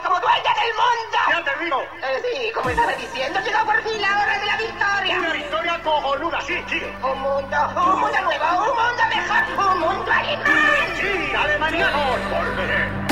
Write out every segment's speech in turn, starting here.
como dueña del mundo. Ya te digo. Eh, sí, como estaba diciendo, llegó por fin la hora de la victoria. Una victoria cojonuda, sí, sigue. Un mundo, un mundo nuevo, un mundo mejor, un mundo alemán. Sí, alemaniano. Volveré.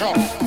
Quién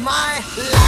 my life.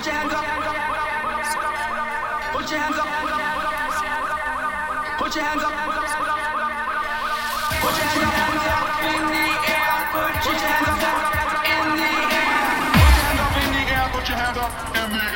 Put your hands up. Put your hands up. Put your hands up. Put your hands up in the air. Put your hands up in the air. Put your hands up in the air. Put your hands up in the air.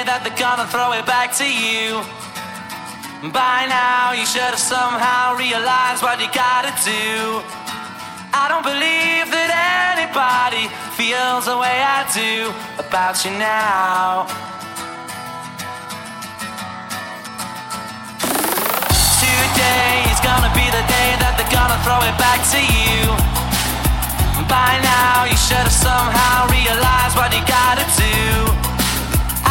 say that they're gonna throw it back to you. By now, you should have somehow realized what you gotta do. I don't believe that anybody feels the way I do about you now. Today is gonna be the day that they're gonna throw it back to you. By now, you should have somehow realized what you gotta do